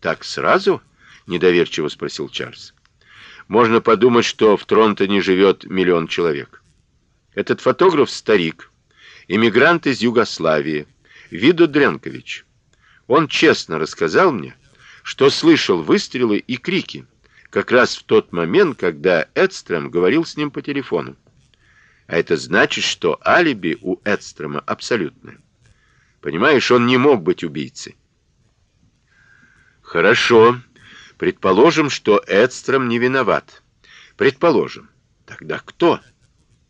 Так сразу? недоверчиво спросил Чарльз. Можно подумать, что в Тронтоне живет миллион человек. Этот фотограф старик, эмигрант из Югославии, Видо Дренкович. Он честно рассказал мне, что слышал выстрелы и крики как раз в тот момент, когда Эдстрем говорил с ним по телефону. А это значит, что алиби у Эдстрема абсолютное. Понимаешь, он не мог быть убийцей. Хорошо. Предположим, что Эдстрем не виноват. Предположим. Тогда кто?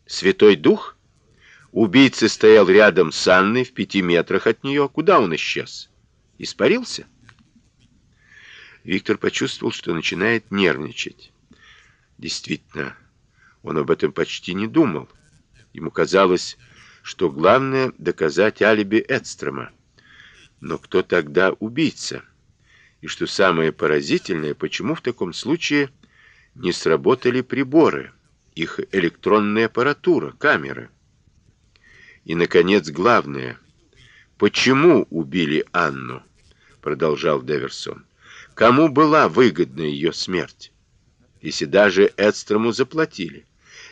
Святой Дух? Убийца стоял рядом с Анной в пяти метрах от нее. Куда он исчез? Испарился? Виктор почувствовал, что начинает нервничать. Действительно, он об этом почти не думал. Ему казалось, что главное доказать алиби Эдстрома. Но кто тогда убийца? И что самое поразительное, почему в таком случае не сработали приборы, их электронная аппаратура, камеры? И наконец, главное, почему убили Анну? продолжал Деверсон. Кому была выгодна ее смерть? Если даже Эдстрому заплатили.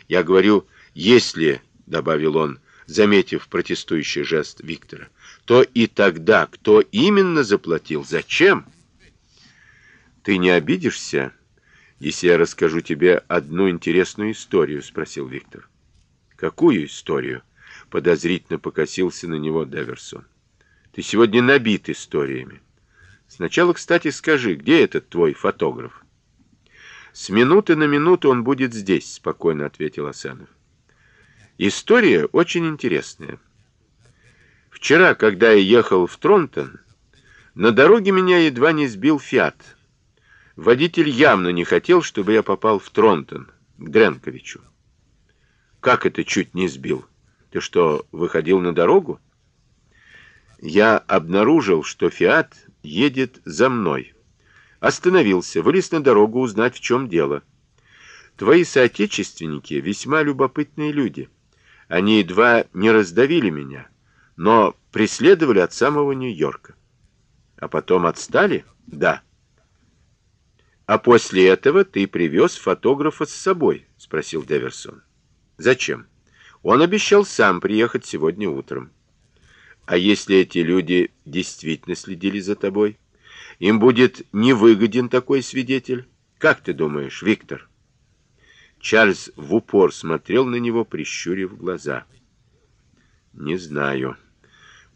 Я говорю, если, добавил он, заметив протестующий жест Виктора, то и тогда кто именно заплатил, зачем? Ты не обидишься, если я расскажу тебе одну интересную историю, спросил Виктор. Какую историю? подозрительно покосился на него Деверсон. Ты сегодня набит историями. Сначала, кстати, скажи, где этот твой фотограф? С минуты на минуту он будет здесь, спокойно ответил Асанов. История очень интересная. Вчера, когда я ехал в Тронтон, на дороге меня едва не сбил Фиат. Водитель явно не хотел, чтобы я попал в Тронтон к Дренковичу. Как это чуть не сбил? Ты что, выходил на дорогу? Я обнаружил, что Фиат едет за мной. Остановился, вылез на дорогу узнать, в чем дело. Твои соотечественники весьма любопытные люди. Они едва не раздавили меня, но преследовали от самого Нью-Йорка. А потом отстали? Да. А после этого ты привез фотографа с собой, спросил Деверсон. Зачем? Он обещал сам приехать сегодня утром. А если эти люди действительно следили за тобой? Им будет невыгоден такой свидетель? Как ты думаешь, Виктор? Чарльз в упор смотрел на него, прищурив глаза. Не знаю.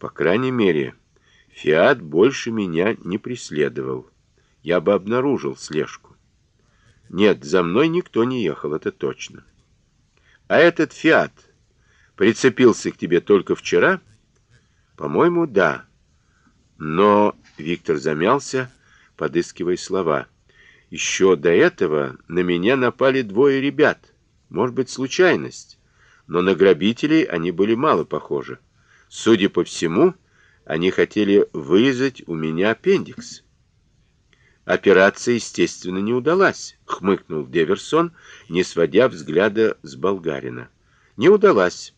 По крайней мере, Фиат больше меня не преследовал. Я бы обнаружил слежку. Нет, за мной никто не ехал, это точно. А этот Фиат прицепился к тебе только вчера? По-моему, да. Но Виктор замялся, подыскивая слова. Еще до этого на меня напали двое ребят. Может быть, случайность, но на грабителей они были мало похожи. Судя по всему, они хотели вырезать у меня аппендикс. Операция, естественно, не удалась, хмыкнул Деверсон, не сводя взгляда с болгарина. Не удалась.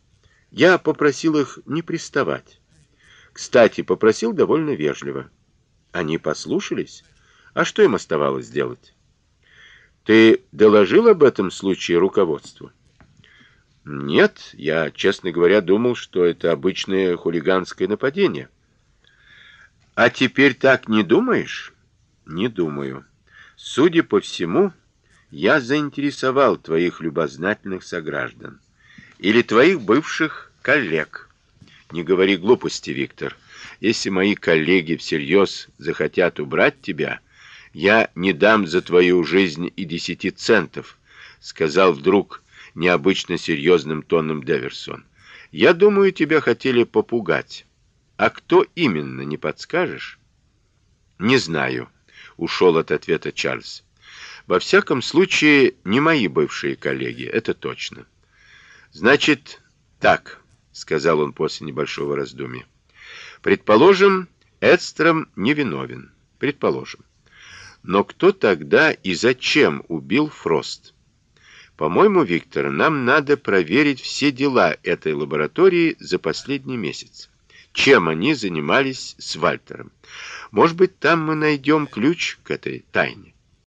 Я попросил их не приставать. Кстати, попросил довольно вежливо. Они послушались. А что им оставалось делать? Ты доложил об этом случае руководству? Нет, я, честно говоря, думал, что это обычное хулиганское нападение. А теперь так не думаешь? Не думаю. Судя по всему, я заинтересовал твоих любознательных сограждан или твоих бывших коллег. Не говори глупости, Виктор. Если мои коллеги всерьез захотят убрать тебя, я не дам за твою жизнь и десяти центов, сказал вдруг необычно серьезным тоном Деверсон. Я думаю, тебя хотели попугать. А кто именно, не подскажешь? Не знаю, ушел от ответа Чарльз. Во всяком случае, не мои бывшие коллеги, это точно. Значит, так сказал он после небольшого раздумья. Предположим, Эдстром невиновен. Предположим. Но кто тогда и зачем убил Фрост? По-моему, Виктор, нам надо проверить все дела этой лаборатории за последний месяц. Чем они занимались с Вальтером. Может быть, там мы найдем ключ к этой тайне.